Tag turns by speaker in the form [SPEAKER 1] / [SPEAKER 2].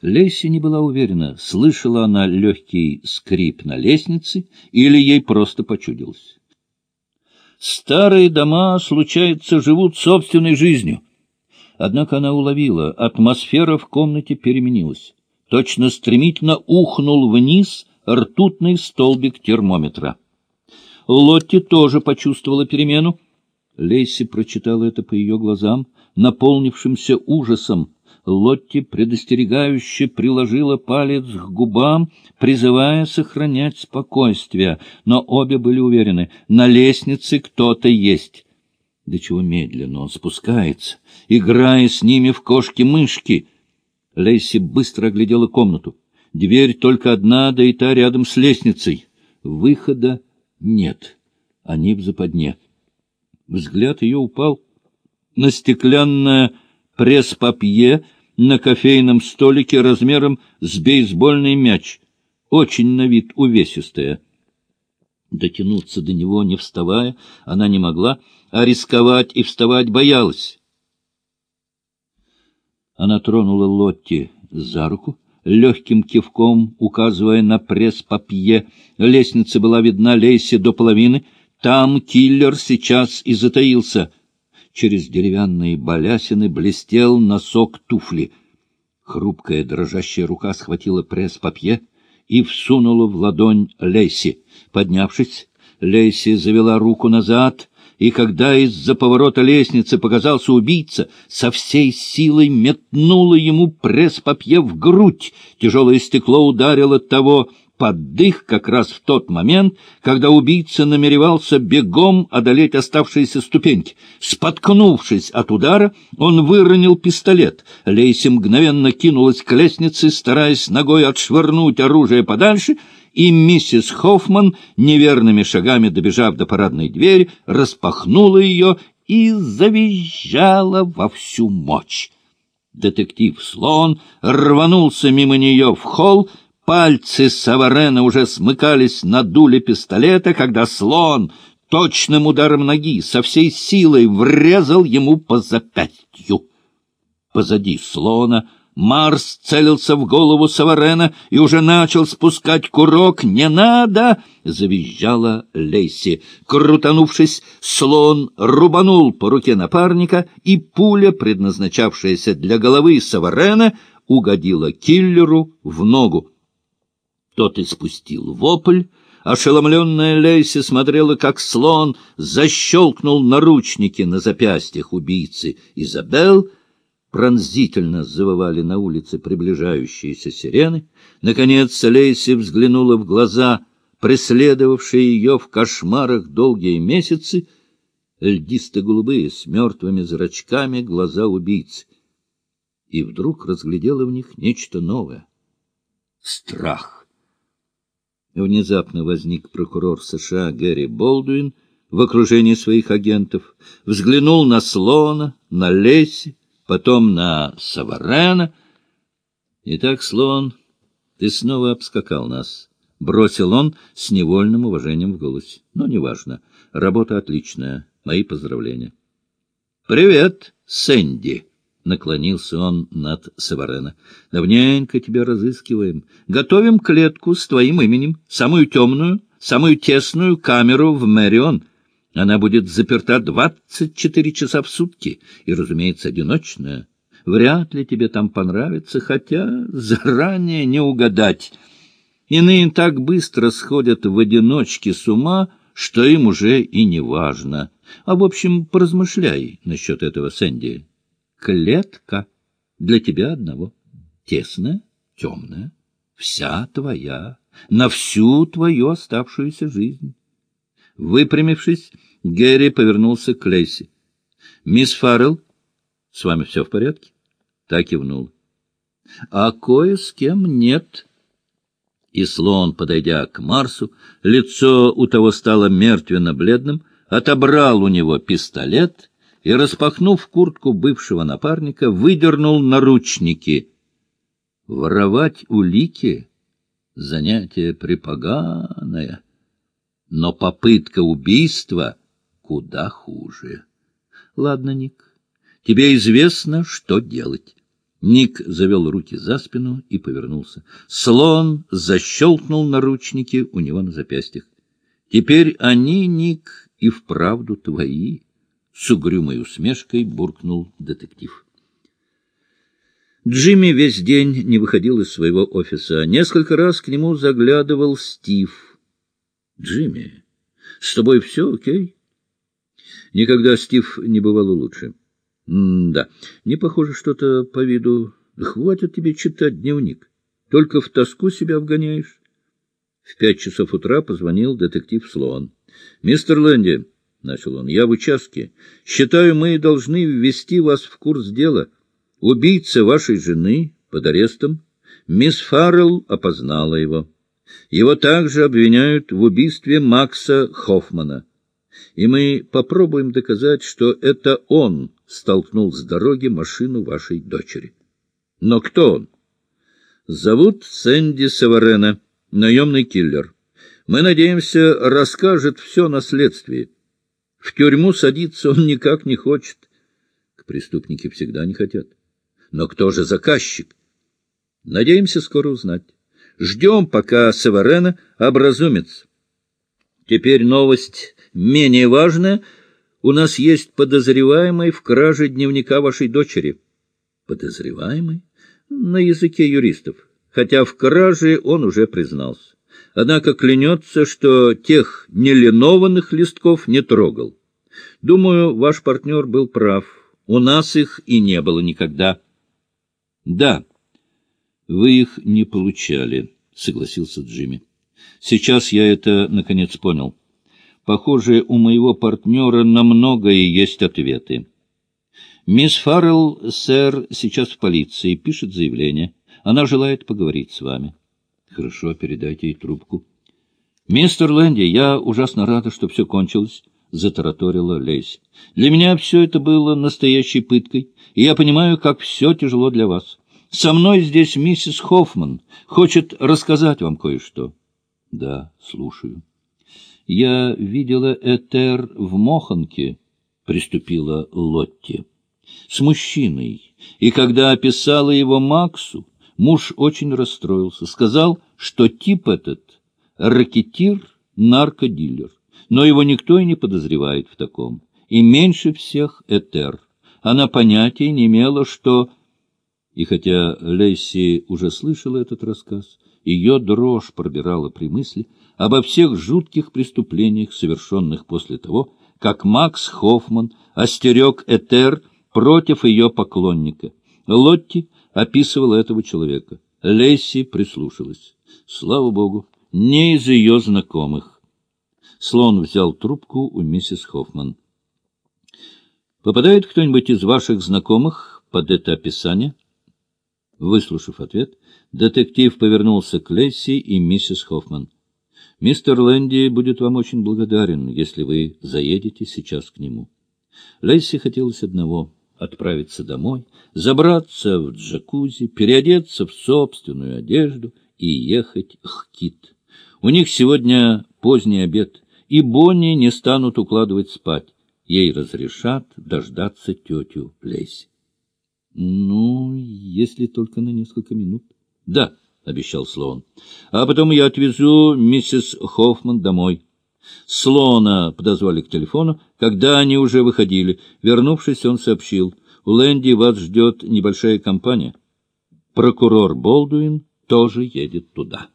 [SPEAKER 1] Лейси не была уверена, слышала она легкий скрип на лестнице или ей просто почудилось. Старые дома, случается, живут собственной жизнью. Однако она уловила, атмосфера в комнате переменилась. Точно стремительно ухнул вниз ртутный столбик термометра. Лотти тоже почувствовала перемену. Лейси прочитала это по ее глазам, наполнившимся ужасом. Лотти предостерегающе приложила палец к губам, призывая сохранять спокойствие, но обе были уверены, на лестнице кто-то есть. До чего медленно он спускается, играя с ними в кошки-мышки. Лейси быстро оглядела комнату. Дверь только одна, да и та рядом с лестницей. Выхода нет. Они в западне. Взгляд ее упал на стеклянное пресс-папье, на кофейном столике размером с бейсбольный мяч, очень на вид увесистая. Дотянуться до него, не вставая, она не могла, а рисковать и вставать боялась. Она тронула Лотти за руку, легким кивком указывая на пресс-папье. Лестница была видна Лейсе до половины. Там киллер сейчас и затаился. Через деревянные балясины блестел носок туфли. Хрупкая дрожащая рука схватила пресс-папье и всунула в ладонь Лейси. Поднявшись, Лейси завела руку назад, и когда из-за поворота лестницы показался убийца, со всей силой метнула ему пресс-папье в грудь. Тяжелое стекло ударило того под дых как раз в тот момент, когда убийца намеревался бегом одолеть оставшиеся ступеньки. Споткнувшись от удара, он выронил пистолет. Лейси мгновенно кинулась к лестнице, стараясь ногой отшвырнуть оружие подальше, и миссис Хоффман, неверными шагами добежав до парадной двери, распахнула ее и завизжала во всю мощь. Детектив Слон рванулся мимо нее в холл, Пальцы Саварена уже смыкались на дуле пистолета, когда слон точным ударом ноги со всей силой врезал ему по запястью. Позади слона Марс целился в голову Саварена и уже начал спускать курок. «Не надо!» — завизжала Лейси. Крутанувшись, слон рубанул по руке напарника, и пуля, предназначавшаяся для головы Саварена, угодила киллеру в ногу. Тот испустил вопль. Ошеломленная Лейси смотрела, как слон защелкнул наручники на запястьях убийцы. Изабел пронзительно завывали на улице приближающиеся сирены. Наконец Лейси взглянула в глаза, преследовавшие ее в кошмарах долгие месяцы, льдисто-голубые с мертвыми зрачками глаза убийцы. И вдруг разглядела в них нечто новое — страх. Внезапно возник прокурор США Гэри Болдуин в окружении своих агентов, взглянул на Слона, на Леси, потом на Саварена. «Итак, Слон, ты снова обскакал нас», — бросил он с невольным уважением в голосе. «Но неважно. Работа отличная. Мои поздравления». «Привет, Сэнди!» Наклонился он над Саварена. — Давненько тебя разыскиваем. Готовим клетку с твоим именем, самую темную, самую тесную камеру в Мэрион. Она будет заперта двадцать четыре часа в сутки и, разумеется, одиночная. Вряд ли тебе там понравится, хотя заранее не угадать. Иные так быстро сходят в одиночке с ума, что им уже и не важно. А, в общем, поразмышляй насчет этого, Сэнди клетка для тебя одного. Тесная, темная, вся твоя, на всю твою оставшуюся жизнь. Выпрямившись, Гэри повернулся к Лейси. — Мисс Фаррелл, с вами все в порядке? Так кивнул. — А кое с кем нет. И слон, подойдя к Марсу, лицо у того стало мертвенно-бледным, отобрал у него пистолет и, распахнув куртку бывшего напарника, выдернул наручники. Воровать улики — занятие припоганое, но попытка убийства куда хуже. Ладно, Ник, тебе известно, что делать. Ник завел руки за спину и повернулся. Слон защелкнул наручники у него на запястьях. — Теперь они, Ник, и вправду твои, — с угрюмой усмешкой буркнул детектив. Джимми весь день не выходил из своего офиса. Несколько раз к нему заглядывал Стив. — Джимми, с тобой все окей? Никогда Стив не бывало лучше. Да, не похоже что-то по виду. Хватит тебе читать дневник. Только в тоску себя вгоняешь. В пять часов утра позвонил детектив Слоан. — Мистер Лэнди, — начал он, — я в участке. Считаю, мы должны ввести вас в курс дела. Убийца вашей жены под арестом. Мисс Фаррелл опознала его. Его также обвиняют в убийстве Макса Хоффмана. И мы попробуем доказать, что это он столкнул с дороги машину вашей дочери. Но кто он? Зовут Сэнди Саварена, наемный киллер. Мы надеемся, расскажет все на следствии. В тюрьму садиться он никак не хочет. К преступники всегда не хотят. Но кто же заказчик? Надеемся скоро узнать. Ждем, пока Саварена образумится. Теперь новость менее важная — у нас есть подозреваемый в краже дневника вашей дочери. Подозреваемый? На языке юристов. Хотя в краже он уже признался. Однако клянется, что тех нелинованных листков не трогал. Думаю, ваш партнер был прав. У нас их и не было никогда. — Да, вы их не получали, — согласился Джимми. — Сейчас я это, наконец, понял. Похоже, у моего партнера на многое есть ответы. Мисс Фаррелл, сэр, сейчас в полиции, пишет заявление. Она желает поговорить с вами. Хорошо, передайте ей трубку. Мистер Лэнди, я ужасно рада, что все кончилось, — затараторила Лейси. Для меня все это было настоящей пыткой, и я понимаю, как все тяжело для вас. Со мной здесь миссис Хоффман хочет рассказать вам кое-что. — Да, слушаю. Я видела Этер в Моханке, — приступила Лотти, — с мужчиной, и когда описала его Максу, муж очень расстроился, сказал, что тип этот — ракетир, наркодилер, но его никто и не подозревает в таком, и меньше всех Этер. Она понятия не имела, что... И хотя Лейси уже слышала этот рассказ, ее дрожь пробирала при мысли обо всех жутких преступлениях, совершенных после того, как Макс Хоффман остерег Этер против ее поклонника. Лотти описывала этого человека. Лесси прислушалась. Слава богу, не из ее знакомых. Слон взял трубку у миссис Хоффман. «Попадает кто-нибудь из ваших знакомых под это описание?» Выслушав ответ, детектив повернулся к Лесси и миссис Хоффман. «Мистер Лэнди будет вам очень благодарен, если вы заедете сейчас к нему». Лесси хотелось одного — отправиться домой, забраться в джакузи, переодеться в собственную одежду и ехать к Кит. У них сегодня поздний обед, и Бонни не станут укладывать спать. Ей разрешат дождаться тетю Лесси. Ну, если только на несколько минут. Да, обещал Слоун. А потом я отвезу миссис Хоффман домой. Слона подозвали к телефону, когда они уже выходили. Вернувшись, он сообщил. У Лэнди вас ждет небольшая компания. Прокурор Болдуин тоже едет туда.